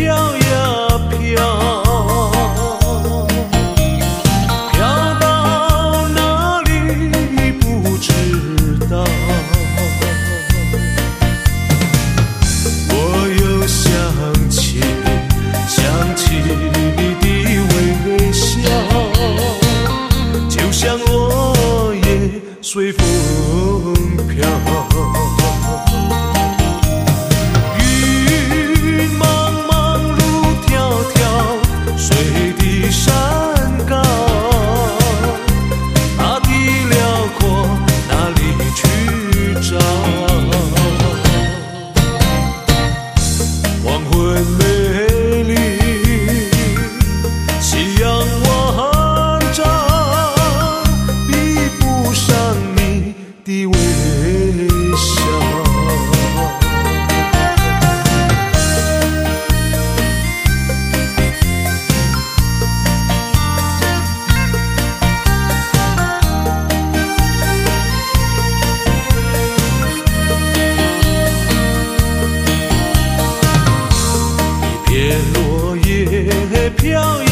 飘呀的微笑。一片落叶飘